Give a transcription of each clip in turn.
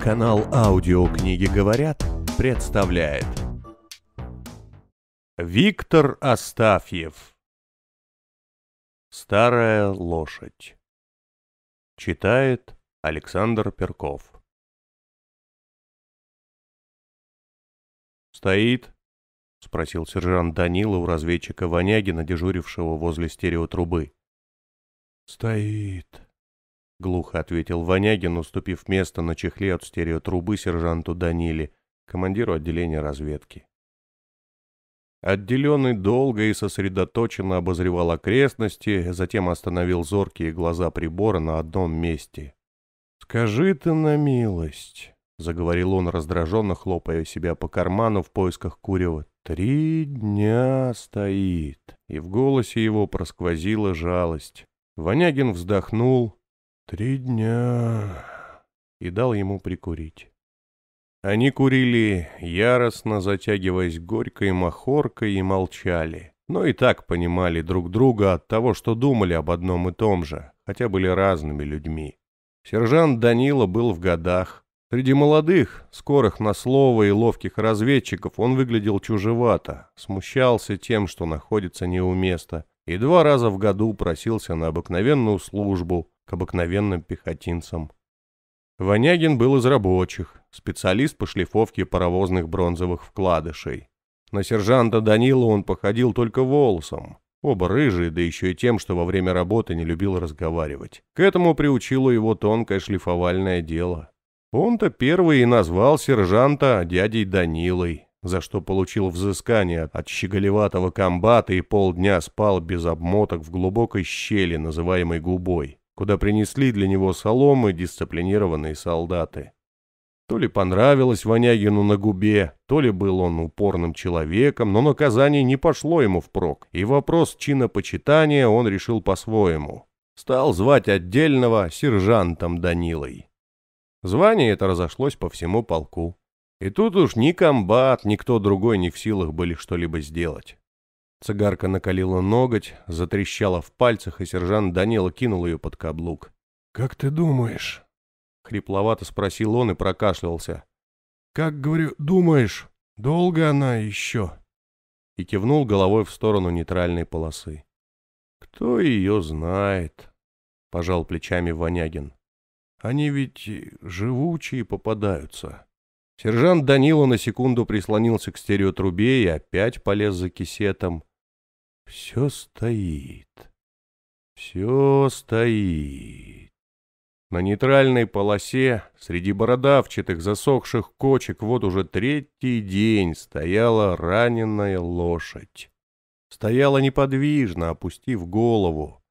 Канал «Аудиокниги говорят» представляет Виктор Астафьев Старая лошадь Читает Александр Перков «Стоит?» — спросил сержант Данила у разведчика Ванягина, дежурившего возле стереотрубы. «Стоит», — глухо ответил Ванягин, уступив место на чехле от стереотрубы сержанту Даниле, командиру отделения разведки. Отделенный долго и сосредоточенно обозревал окрестности, затем остановил зоркие глаза прибора на одном месте. «Скажи ты на милость», — заговорил он, раздраженно хлопая себя по карману в поисках курева. «Три дня стоит», и в голосе его просквозила жалость. Вонягин вздохнул. «Три дня...» и дал ему прикурить. Они курили, яростно затягиваясь горькой махоркой, и молчали. Но и так понимали друг друга от того, что думали об одном и том же, хотя были разными людьми. Сержант Данила был в годах. Среди молодых, скорых на слово и ловких разведчиков он выглядел чужевато, смущался тем, что находится не у места, и два раза в году просился на обыкновенную службу к обыкновенным пехотинцам. Вонягин был из рабочих, специалист по шлифовке паровозных бронзовых вкладышей. На сержанта Данила он походил только волосом. Оба рыжие, да еще и тем, что во время работы не любил разговаривать. К этому приучило его тонкое шлифовальное дело. Он-то первый и назвал сержанта дядей Данилой, за что получил взыскание от щеголеватого комбата и полдня спал без обмоток в глубокой щели, называемой губой, куда принесли для него соломы дисциплинированные солдаты. То ли понравилось Вонягину на губе, то ли был он упорным человеком, но наказание не пошло ему впрок, и вопрос чинопочитания он решил по-своему. Стал звать отдельного сержантом Данилой. Звание это разошлось по всему полку. И тут уж ни комбат, ни кто другой не в силах были что-либо сделать. Цигарка накалила ноготь, затрещала в пальцах, и сержант Данила кинул ее под каблук. «Как ты думаешь?» — хрипловато спросил он и прокашлялся. «Как, говорю, думаешь, долго она еще?» И кивнул головой в сторону нейтральной полосы. «Кто ее знает?» — пожал плечами Вонягин. «Они ведь живучие попадаются». Сержант Данила на секунду прислонился к стереотрубе и опять полез за кисетом. Все стоит. Все стоит. На нейтральной полосе, среди бородавчатых засохших кочек, вот уже третий день стояла раненая лошадь. Стояла неподвижно, опустив голову.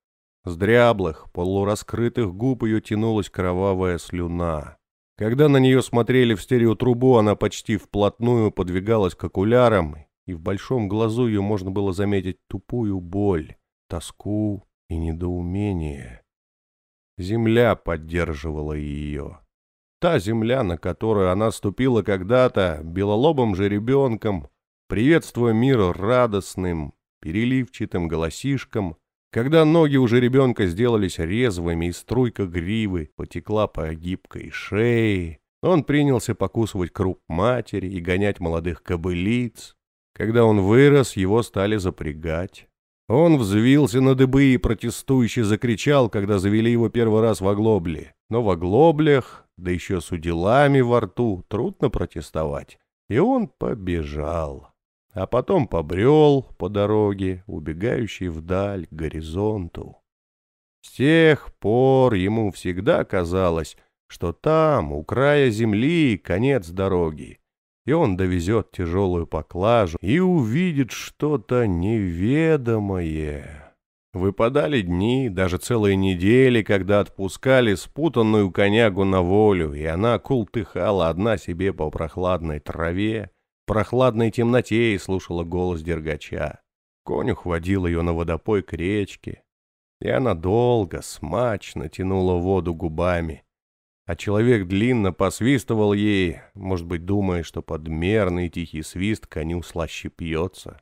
С дряблых, полураскрытых губ ее тянулась кровавая слюна. Когда на нее смотрели в стереотрубу, она почти вплотную подвигалась к окулярам, и в большом глазу ее можно было заметить тупую боль, тоску и недоумение. Земля поддерживала ее. Та земля, на которую она ступила когда-то белолобым же ребенком, приветствуя мир радостным, переливчатым голосишком, когда ноги уже ребенка сделались резвыми и струйка гривы потекла по гибкой шее, он принялся покусывать круп матери и гонять молодых кобылиц. Когда он вырос, его стали запрягать. Он взвился на дыбы и протестующе закричал, когда завели его первый раз в оглобле. Но в оглоблях, да еще с уделами во рту, трудно протестовать. И он побежал а потом побрел по дороге, убегающей вдаль к горизонту. С тех пор ему всегда казалось, что там, у края земли, конец дороги, и он довезет тяжелую поклажу и увидит что-то неведомое. Выпадали дни, даже целые недели, когда отпускали спутанную конягу на волю, и она култыхала одна себе по прохладной траве, прохладной темноте и слушала голос дергача. Конюх водил ее на водопой к речке, и она долго, смачно тянула воду губами. А человек длинно посвистывал ей, может быть, думая, что под мерный тихий свист коню слаще пьется.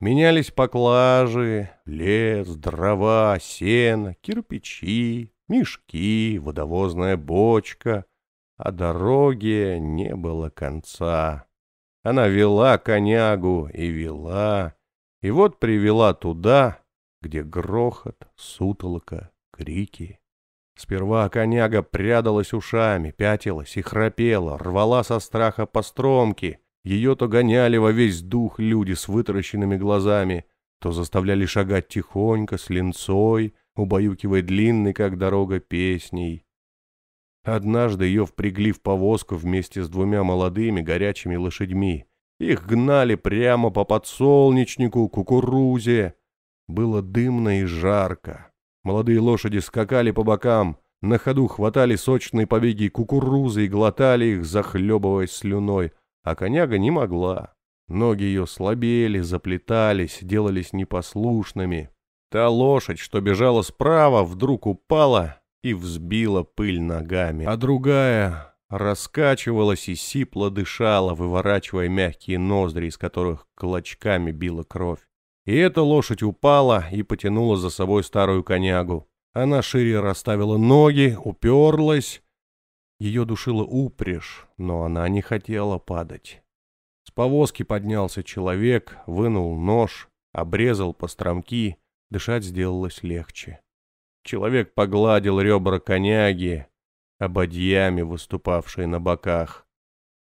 Менялись поклажи, лес, дрова, сено, кирпичи, мешки, водовозная бочка — а дороге не было конца. Она вела конягу и вела, и вот привела туда, где грохот, сутолока, крики. Сперва коняга прядалась ушами, пятилась и храпела, рвала со страха по стромке. Ее то гоняли во весь дух люди с вытаращенными глазами, то заставляли шагать тихонько, с линцой, убаюкивая длинной, как дорога, песней. Однажды ее впрягли в повозку вместе с двумя молодыми горячими лошадьми. Их гнали прямо по подсолнечнику, кукурузе. Было дымно и жарко. Молодые лошади скакали по бокам, на ходу хватали сочные побеги кукурузы и глотали их, захлебываясь слюной, а коняга не могла. Ноги ее слабели, заплетались, делались непослушными. Та лошадь, что бежала справа, вдруг упала и взбила пыль ногами, а другая раскачивалась и сипло дышала, выворачивая мягкие ноздри, из которых клочками била кровь. И эта лошадь упала и потянула за собой старую конягу. Она шире расставила ноги, уперлась. Ее душила упряжь, но она не хотела падать. С повозки поднялся человек, вынул нож, обрезал постромки, дышать сделалось легче. Человек погладил ребра коняги, ободьями выступавшие на боках.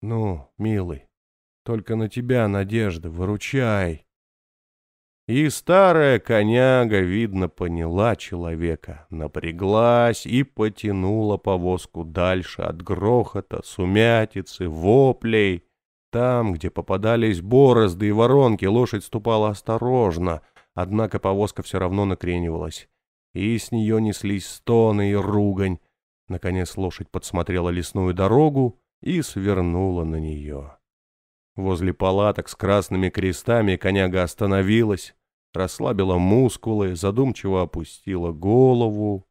«Ну, милый, только на тебя надежда, выручай!» И старая коняга, видно, поняла человека, напряглась и потянула повозку дальше от грохота, сумятицы, воплей. Там, где попадались борозды и воронки, лошадь ступала осторожно, однако повозка все равно накренивалась. И с нее неслись стоны и ругань. Наконец лошадь подсмотрела лесную дорогу и свернула на нее. Возле палаток с красными крестами коняга остановилась, расслабила мускулы, задумчиво опустила голову.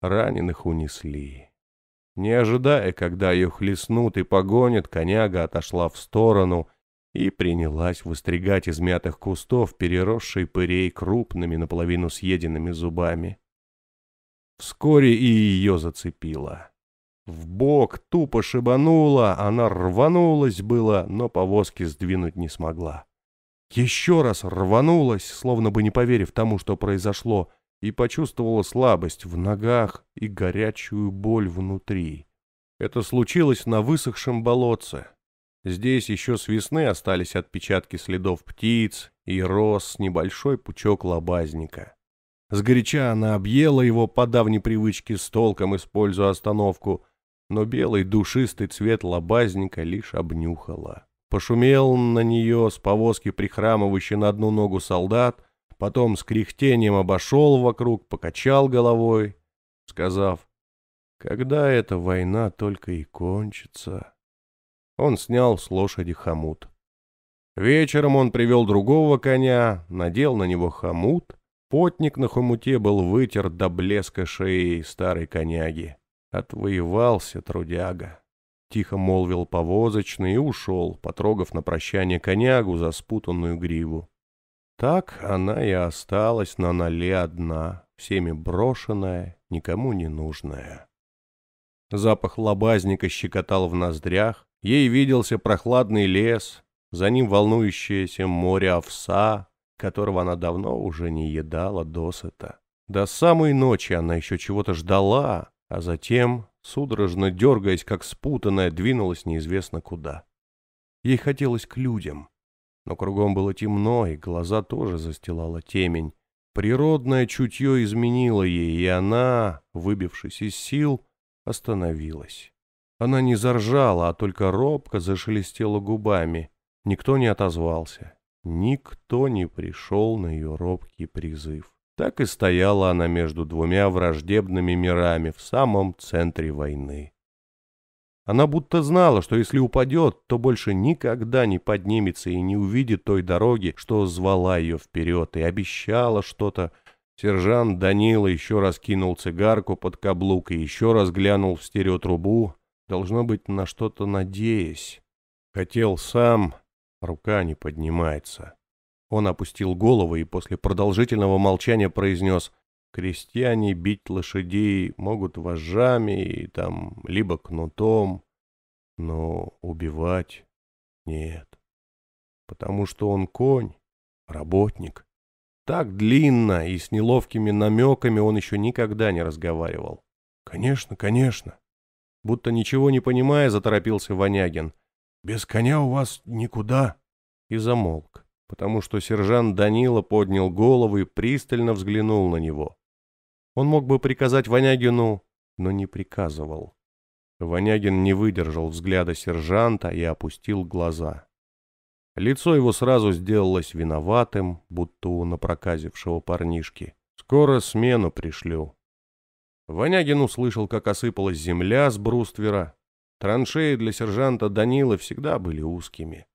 Раненых унесли. Не ожидая, когда ее хлестнут и погонят, коняга отошла в сторону и принялась выстригать из мятых кустов переросший пырей крупными наполовину съеденными зубами. Вскоре и ее зацепило. В бок тупо шибанула, она рванулась было, но повозки сдвинуть не смогла еще раз рванулась, словно бы не поверив тому, что произошло, и почувствовала слабость в ногах и горячую боль внутри. Это случилось на высохшем болотце. Здесь еще с весны остались отпечатки следов птиц и рос небольшой пучок лобазника. Сгоряча она объела его по давней привычке с толком, используя остановку, но белый душистый цвет лобазника лишь обнюхала. Пошумел на нее с повозки прихрамывающий на одну ногу солдат, потом с кряхтением обошел вокруг, покачал головой, сказав, «Когда эта война только и кончится?» Он снял с лошади хомут. Вечером он привел другого коня, надел на него хомут. Потник на хомуте был вытер до блеска шеи старой коняги. Отвоевался трудяга. Тихо молвил повозочный и ушел, потрогав на прощание конягу за спутанную гриву. Так она и осталась на ноле одна, всеми брошенная, никому не нужная. Запах лобазника щекотал в ноздрях, ей виделся прохладный лес, за ним волнующееся море овса, которого она давно уже не едала досыта. До самой ночи она еще чего-то ждала, а затем судорожно дергаясь, как спутанная, двинулась неизвестно куда. Ей хотелось к людям, но кругом было темно, и глаза тоже застилала темень. Природное чутье изменило ей, и она, выбившись из сил, остановилась. Она не заржала, а только робко зашелестела губами. Никто не отозвался. Никто не пришел на ее робкий призыв. Так и стояла она между двумя враждебными мирами в самом центре войны. Она будто знала, что если упадет, то больше никогда не поднимется и не увидит той дороги, что звала ее вперед, и обещала что-то. Сержант Данила еще раз кинул цигарку под каблук и еще раз глянул в стереотрубу, должно быть, на что-то надеясь. Хотел сам, рука не поднимается. Он опустил голову и после продолжительного молчания произнес Крестьяне бить лошадей могут вожжами и там либо кнутом, но убивать нет. Потому что он конь, работник. Так длинно и с неловкими намеками он еще никогда не разговаривал. «Конечно, конечно». Будто ничего не понимая, заторопился Ванягин. «Без коня у вас никуда». И замолк, потому что сержант Данила поднял голову и пристально взглянул на него. Он мог бы приказать Ванягину, но не приказывал. Ванягин не выдержал взгляда сержанта и опустил глаза. Лицо его сразу сделалось виноватым, будто у напроказившего парнишки. «Скоро смену пришлю». Ванягин услышал, как осыпалась земля с бруствера. Траншеи для сержанта Данила всегда были узкими.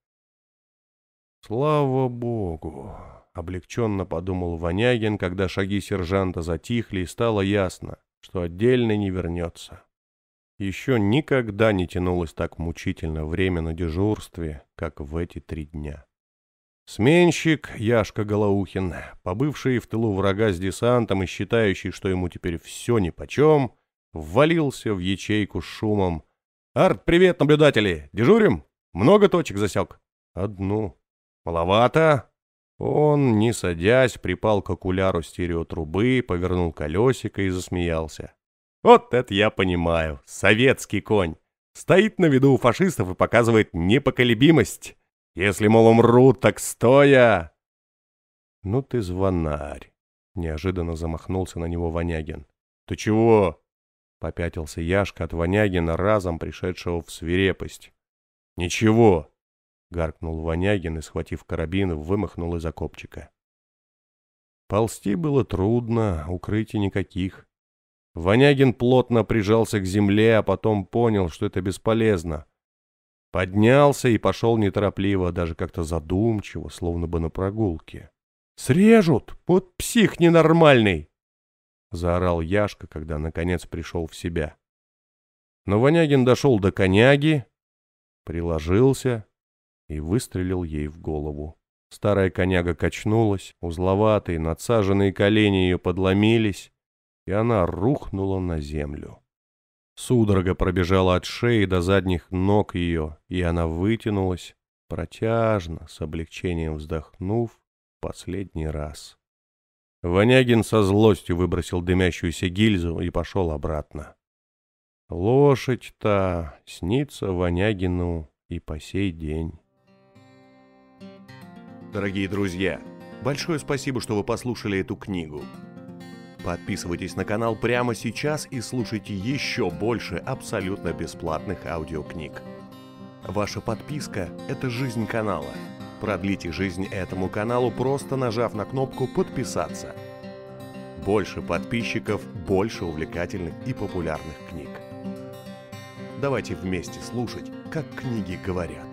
«Слава богу!» — облегченно подумал Ванягин, когда шаги сержанта затихли и стало ясно, что отдельно не вернется. Еще никогда не тянулось так мучительно время на дежурстве, как в эти три дня. Сменщик Яшка Голоухин, побывший в тылу врага с десантом и считающий, что ему теперь все нипочем, ввалился в ячейку с шумом. «Арт, привет, наблюдатели! Дежурим? Много точек засек?» «Одну». «Маловато?» Он, не садясь, припал к окуляру стереотрубы, повернул колесико и засмеялся. Вот это я понимаю. Советский конь. Стоит на виду у фашистов и показывает непоколебимость. Если, мол, умрут, так стоя. Ну ты звонарь. Неожиданно замахнулся на него Ванягин. Ты чего? Попятился Яшка от Ванягина, разом пришедшего в свирепость. Ничего. Гаркнул Ванягин и, схватив карабин, вымахнул из окопчика. Ползти было трудно, укрытий никаких. Вонягин плотно прижался к земле, а потом понял, что это бесполезно. Поднялся и пошел неторопливо, даже как-то задумчиво, словно бы на прогулке. «Срежут! Вот псих ненормальный!» Заорал Яшка, когда наконец пришел в себя. Но Вонягин дошел до коняги, приложился и выстрелил ей в голову. Старая коняга качнулась, узловатые, надсаженные колени ее подломились, и она рухнула на землю. Судорога пробежала от шеи до задних ног ее, и она вытянулась, протяжно, с облегчением вздохнув, последний раз. Вонягин со злостью выбросил дымящуюся гильзу и пошел обратно. Лошадь-то снится Вонягину и по сей день. Дорогие друзья, большое спасибо, что вы послушали эту книгу. Подписывайтесь на канал прямо сейчас и слушайте еще больше абсолютно бесплатных аудиокниг. Ваша подписка – это жизнь канала. Продлите жизнь этому каналу, просто нажав на кнопку «Подписаться». Больше подписчиков, больше увлекательных и популярных книг. Давайте вместе слушать, как книги говорят.